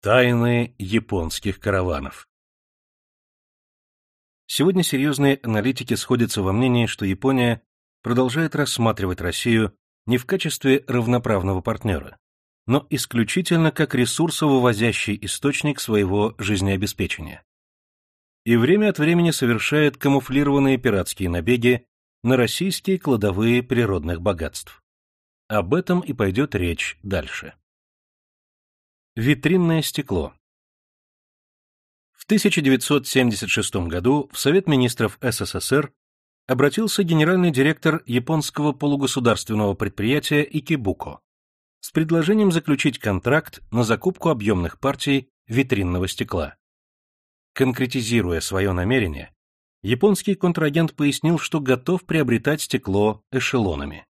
Тайны японских караванов Сегодня серьезные аналитики сходятся во мнении, что Япония продолжает рассматривать Россию не в качестве равноправного партнера, но исключительно как ресурсовывозящий источник своего жизнеобеспечения. И время от времени совершает камуфлированные пиратские набеги на российские кладовые природных богатств. Об этом и пойдет речь дальше. Витринное стекло. В 1976 году в Совет министров СССР обратился генеральный директор японского полугосударственного предприятия Икебуко с предложением заключить контракт на закупку объемных партий витринного стекла. Конкретизируя свое намерение, японский контрагент пояснил, что готов приобретать стекло эшелонами.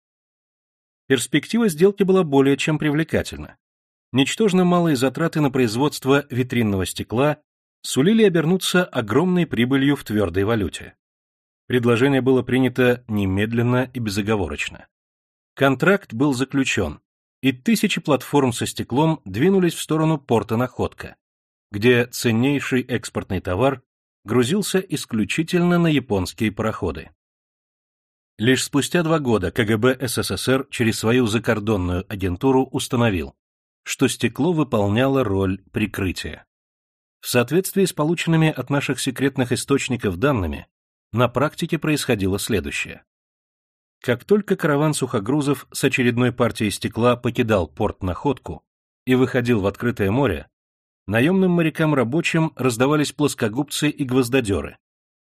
Перспектива сделки была более чем привлекательна ничтожно малые затраты на производство витринного стекла сулили обернуться огромной прибылью в твердой валюте. Предложение было принято немедленно и безоговорочно. Контракт был заключен, и тысячи платформ со стеклом двинулись в сторону порта Находка, где ценнейший экспортный товар грузился исключительно на японские пароходы. Лишь спустя два года КГБ СССР через свою закордонную агентуру установил, что стекло выполняло роль прикрытия. В соответствии с полученными от наших секретных источников данными, на практике происходило следующее. Как только караван сухогрузов с очередной партией стекла покидал порт Находку и выходил в открытое море, наемным морякам-рабочим раздавались плоскогубцы и гвоздодеры,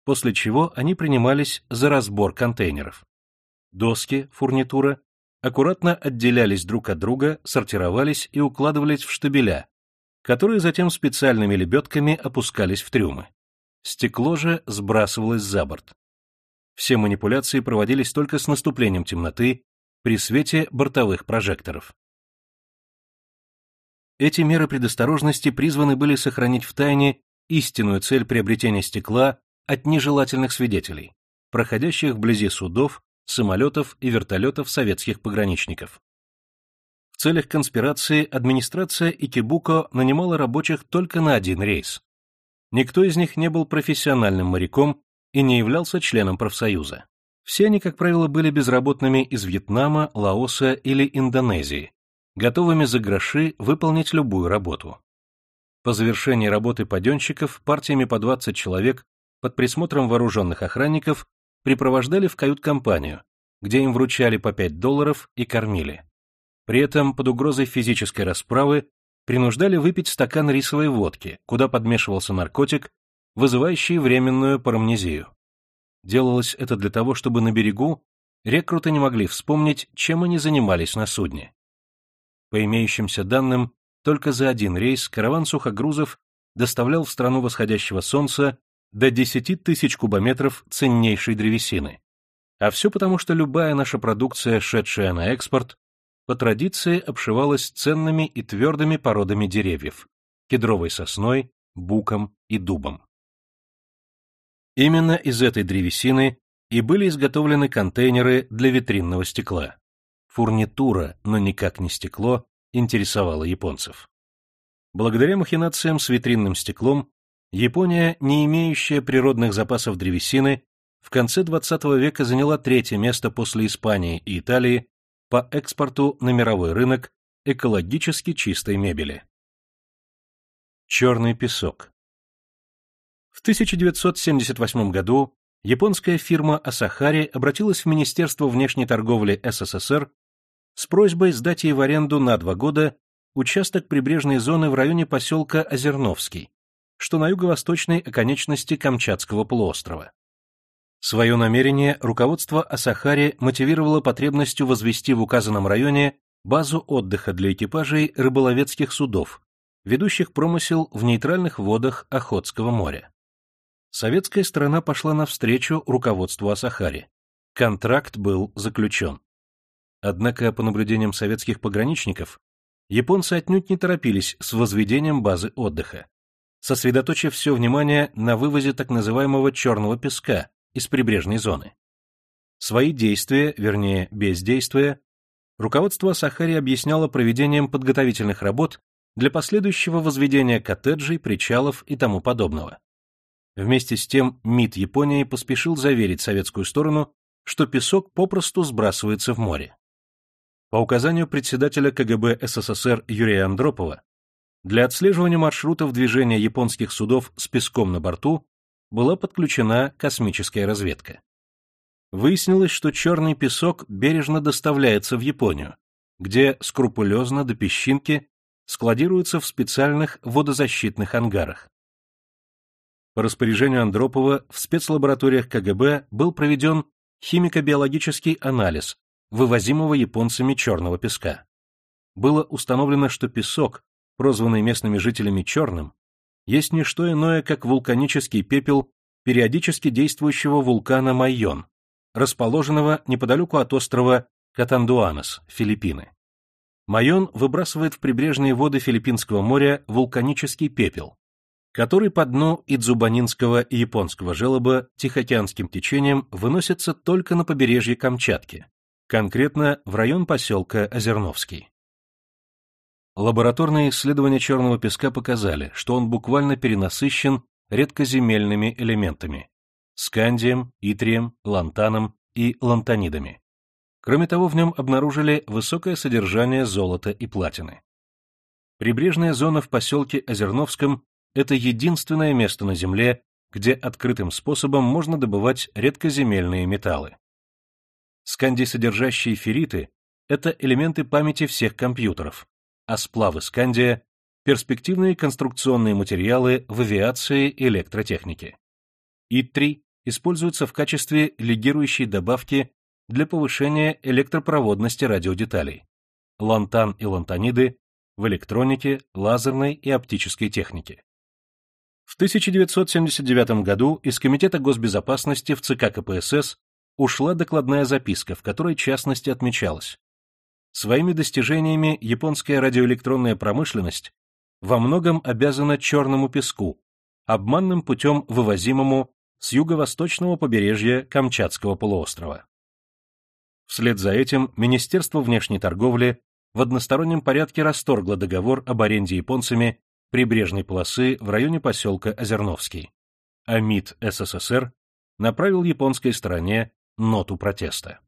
после чего они принимались за разбор контейнеров. Доски, фурнитура аккуратно отделялись друг от друга, сортировались и укладывались в штабеля, которые затем специальными лебедками опускались в трюмы. Стекло же сбрасывалось за борт. Все манипуляции проводились только с наступлением темноты при свете бортовых прожекторов. Эти меры предосторожности призваны были сохранить в тайне истинную цель приобретения стекла от нежелательных свидетелей, проходящих вблизи судов самолетов и вертолетов советских пограничников. В целях конспирации администрация Икебуко нанимала рабочих только на один рейс. Никто из них не был профессиональным моряком и не являлся членом профсоюза. Все они, как правило, были безработными из Вьетнама, Лаоса или Индонезии, готовыми за гроши выполнить любую работу. По завершении работы паденщиков партиями по 20 человек под присмотром вооруженных охранников припровождали в кают-компанию, где им вручали по 5 долларов и кормили. При этом под угрозой физической расправы принуждали выпить стакан рисовой водки, куда подмешивался наркотик, вызывающий временную парамнезию. Делалось это для того, чтобы на берегу рекруты не могли вспомнить, чем они занимались на судне. По имеющимся данным, только за один рейс караван сухогрузов доставлял в страну восходящего солнца до 10 тысяч кубометров ценнейшей древесины. А все потому, что любая наша продукция, шедшая на экспорт, по традиции обшивалась ценными и твердыми породами деревьев – кедровой сосной, буком и дубом. Именно из этой древесины и были изготовлены контейнеры для витринного стекла. Фурнитура, но никак не стекло, интересовала японцев. Благодаря махинациям с витринным стеклом Япония, не имеющая природных запасов древесины, в конце XX века заняла третье место после Испании и Италии по экспорту на мировой рынок экологически чистой мебели. Черный песок В 1978 году японская фирма Асахари обратилась в Министерство внешней торговли СССР с просьбой сдать ей в аренду на два года участок прибрежной зоны в районе поселка Озерновский, что на юго-восточной оконечности Камчатского полуострова. Свое намерение руководство Асахари мотивировало потребностью возвести в указанном районе базу отдыха для экипажей рыболовецких судов, ведущих промысел в нейтральных водах Охотского моря. Советская сторона пошла навстречу руководству Асахари. Контракт был заключен. Однако, по наблюдениям советских пограничников, японцы отнюдь не торопились с возведением базы отдыха сосредоточив все внимание на вывозе так называемого черного песка из прибрежной зоны. Свои действия, вернее, бездействия, руководство Сахари объясняло проведением подготовительных работ для последующего возведения коттеджей, причалов и тому подобного. Вместе с тем МИД Японии поспешил заверить советскую сторону, что песок попросту сбрасывается в море. По указанию председателя КГБ СССР Юрия Андропова, для отслеживания маршрутов движения японских судов с песком на борту была подключена космическая разведка. Выяснилось, что черный песок бережно доставляется в Японию, где скрупулезно до песчинки складируется в специальных водозащитных ангарах. По распоряжению Андропова в спецлабораториях КГБ был проведен химико-биологический анализ вывозимого японцами черного песка. Было установлено, что песок, прозванный местными жителями черным, есть не что иное, как вулканический пепел периодически действующего вулкана Майон, расположенного неподалеку от острова Катандуанос, Филиппины. Майон выбрасывает в прибрежные воды Филиппинского моря вулканический пепел, который по дну Идзубанинского и японского желоба Тихоокеанским течением выносится только на побережье Камчатки, конкретно в район поселка Озерновский. Лабораторные исследования черного песка показали, что он буквально перенасыщен редкоземельными элементами – скандием, итрием, лантаном и лантанидами. Кроме того, в нем обнаружили высокое содержание золота и платины. Прибрежная зона в поселке Озерновском – это единственное место на Земле, где открытым способом можно добывать редкоземельные металлы. Скандий-содержащие ферриты – это элементы памяти всех компьютеров, а сплавы скандия – перспективные конструкционные материалы в авиации и электротехнике. ИТ-3 используется в качестве легирующей добавки для повышения электропроводности радиодеталей. Лантан и лантаниды в электронике, лазерной и оптической технике. В 1979 году из Комитета госбезопасности в ЦК КПСС ушла докладная записка, в которой частности отмечалось. Своими достижениями японская радиоэлектронная промышленность во многом обязана черному песку, обманным путем вывозимому с юго-восточного побережья Камчатского полуострова. Вслед за этим Министерство внешней торговли в одностороннем порядке расторгло договор об аренде японцами прибрежной полосы в районе поселка Озерновский, а МИД СССР направил японской стороне ноту протеста.